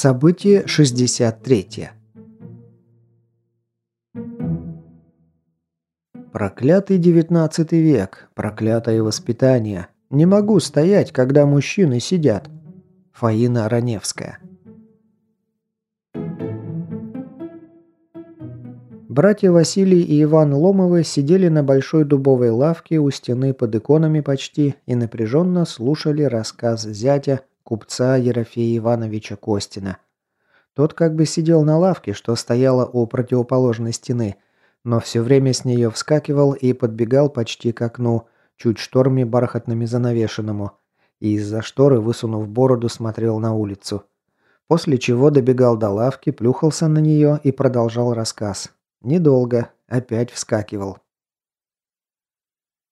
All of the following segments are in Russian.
Событие 63. Проклятый девятнадцатый век, проклятое воспитание. Не могу стоять, когда мужчины сидят. Фаина Раневская. Братья Василий и Иван Ломовы сидели на большой дубовой лавке у стены под иконами почти и напряженно слушали рассказ зятя купца Ерофея Ивановича Костина. Тот как бы сидел на лавке, что стояла у противоположной стены, но все время с нее вскакивал и подбегал почти к окну, чуть шторами бархатными занавешенному, и из-за шторы, высунув бороду, смотрел на улицу. После чего добегал до лавки, плюхался на нее и продолжал рассказ. Недолго, опять вскакивал.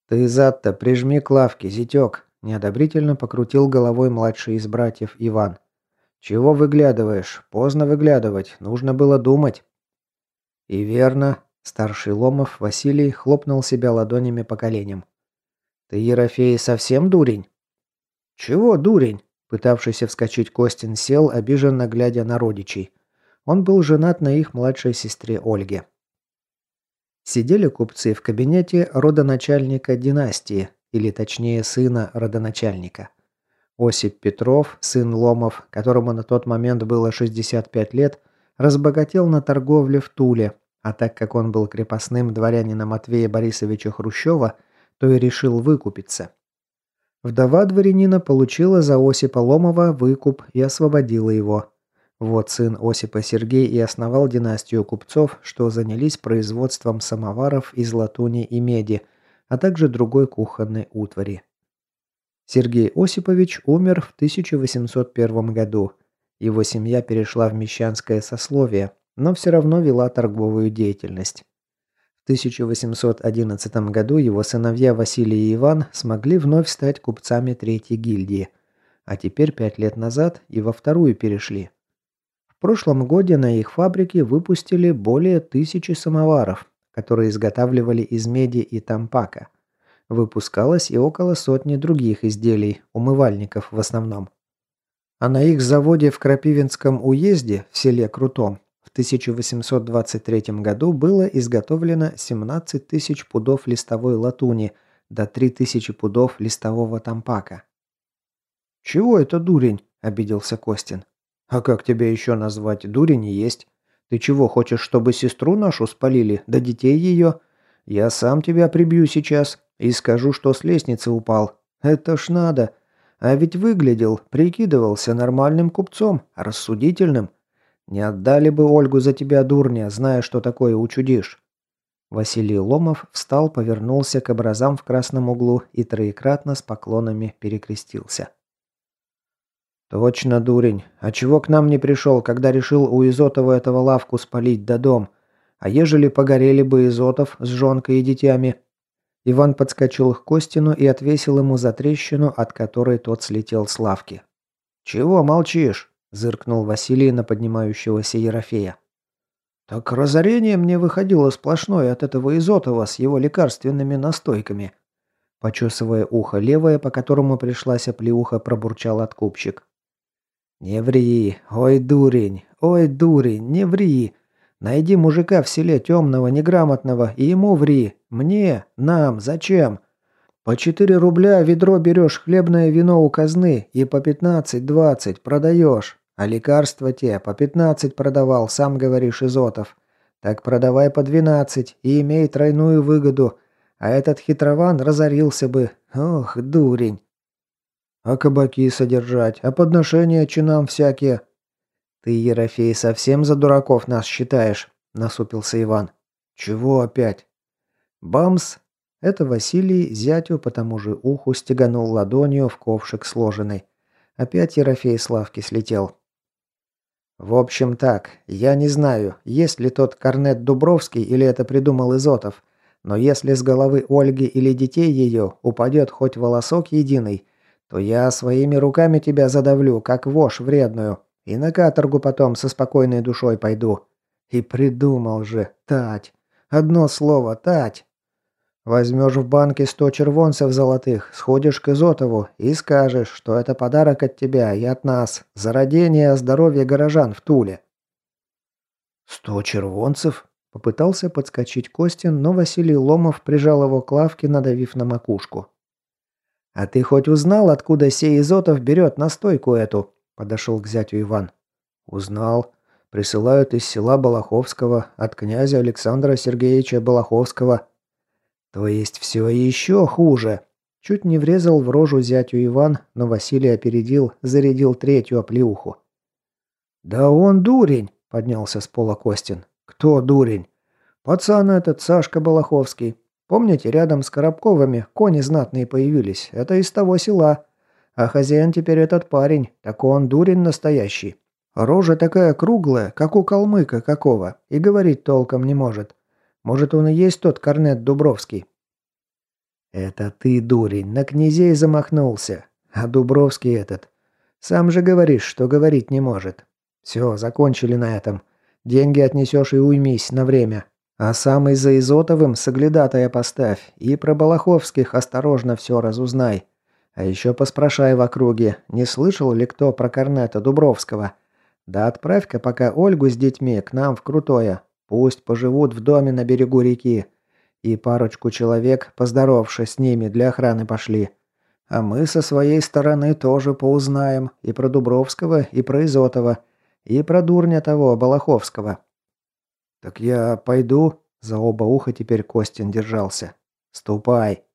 «Ты зад-то прижми к лавке, зятек», Неодобрительно покрутил головой младший из братьев Иван. «Чего выглядываешь? Поздно выглядывать. Нужно было думать». «И верно», – старший Ломов Василий хлопнул себя ладонями по коленям. «Ты, Ерофей, совсем дурень?» «Чего дурень?» – пытавшийся вскочить Костин сел, обиженно глядя на родичей. Он был женат на их младшей сестре Ольге. Сидели купцы в кабинете родоначальника династии, или точнее сына родоначальника. Осип Петров, сын Ломов, которому на тот момент было 65 лет, разбогател на торговле в Туле, а так как он был крепостным дворянина Матвея Борисовича Хрущева, то и решил выкупиться. Вдова дворянина получила за Осипа Ломова выкуп и освободила его. Вот сын Осипа Сергей и основал династию купцов, что занялись производством самоваров из латуни и меди – а также другой кухонной утвари. Сергей Осипович умер в 1801 году. Его семья перешла в мещанское сословие, но все равно вела торговую деятельность. В 1811 году его сыновья Василий и Иван смогли вновь стать купцами третьей гильдии, а теперь пять лет назад и во вторую перешли. В прошлом году на их фабрике выпустили более тысячи самоваров, которые изготавливали из меди и тампака. Выпускалось и около сотни других изделий, умывальников в основном. А на их заводе в Крапивинском уезде, в селе Крутом, в 1823 году было изготовлено 17 тысяч пудов листовой латуни до 3 тысячи пудов листового тампака. «Чего это дурень?» – обиделся Костин. «А как тебя еще назвать? Дурень и есть. Ты чего, хочешь, чтобы сестру нашу спалили, да детей ее? Я сам тебя прибью сейчас и скажу, что с лестницы упал. Это ж надо. А ведь выглядел, прикидывался нормальным купцом, рассудительным. Не отдали бы Ольгу за тебя, дурня, зная, что такое учудишь». Василий Ломов встал, повернулся к образам в красном углу и троекратно с поклонами перекрестился. «Точно, дурень. А чего к нам не пришел, когда решил у Изотова этого лавку спалить до дом? А ежели погорели бы Изотов с жонкой и детьми?» Иван подскочил к Костину и отвесил ему за трещину, от которой тот слетел с лавки. «Чего молчишь?» – зыркнул Василий на поднимающегося Ерофея. «Так разорение мне выходило сплошное от этого Изотова с его лекарственными настойками». Почесывая ухо левое, по которому пришлась оплеуха, пробурчал откупщик. «Не ври! Ой, дурень! Ой, дурень! Не ври! Найди мужика в селе темного, неграмотного, и ему ври! Мне? Нам? Зачем? По четыре рубля ведро берешь хлебное вино у казны и по пятнадцать-двадцать продаешь. А лекарства те по пятнадцать продавал, сам говоришь, Изотов. Так продавай по двенадцать и имей тройную выгоду. А этот хитрован разорился бы. Ох, дурень!» А кабаки содержать, а подношения чинам всякие. Ты, Ерофей, совсем за дураков нас считаешь, насупился Иван. Чего опять? Бамс! Это Василий зятю по тому же уху стеганул ладонью в ковшик сложенный. Опять Ерофей с лавки слетел. В общем так, я не знаю, есть ли тот Корнет Дубровский или это придумал Изотов, но если с головы Ольги или детей ее упадет хоть волосок единый, то я своими руками тебя задавлю, как вошь вредную, И на каторгу потом со спокойной душой пойду. И придумал же, Тать. Одно слово, Тать. Возьмешь в банке сто червонцев золотых, сходишь к Изотову и скажешь, что это подарок от тебя и от нас за родение здоровья горожан в Туле. «Сто червонцев?» – попытался подскочить Костин, но Василий Ломов прижал его к лавке, надавив на макушку. «А ты хоть узнал, откуда сей Изотов берет настойку эту?» – подошел к зятю Иван. «Узнал. Присылают из села Балаховского, от князя Александра Сергеевича Балаховского». «То есть все еще хуже?» Чуть не врезал в рожу зятю Иван, но Василий опередил, зарядил третью оплеуху. «Да он дурень!» – поднялся с пола Костин. «Кто дурень?» «Пацан этот, Сашка Балаховский. Помните, рядом с Коробковыми кони знатные появились. Это из того села. А хозяин теперь этот парень. Так он дурень настоящий. Рожа такая круглая, как у калмыка какого, и говорить толком не может. Может, он и есть тот корнет Дубровский?» «Это ты, дурень, на князей замахнулся. А Дубровский этот. Сам же говоришь, что говорить не может. Все, закончили на этом. Деньги отнесешь и уймись на время. А сам и за Изотовым соглядатая поставь. И про Балаховских осторожно все разузнай. А еще поспрашай в округе, не слышал ли кто про Корнета Дубровского. Да отправь-ка пока Ольгу с детьми к нам в Крутое. Пусть поживут в доме на берегу реки. И парочку человек, поздоровавшись с ними, для охраны пошли. А мы со своей стороны тоже поузнаем и про Дубровского, и про Изотова, и про дурня того, Балаховского. «Так я пойду?» За оба уха теперь Костин держался. «Ступай!»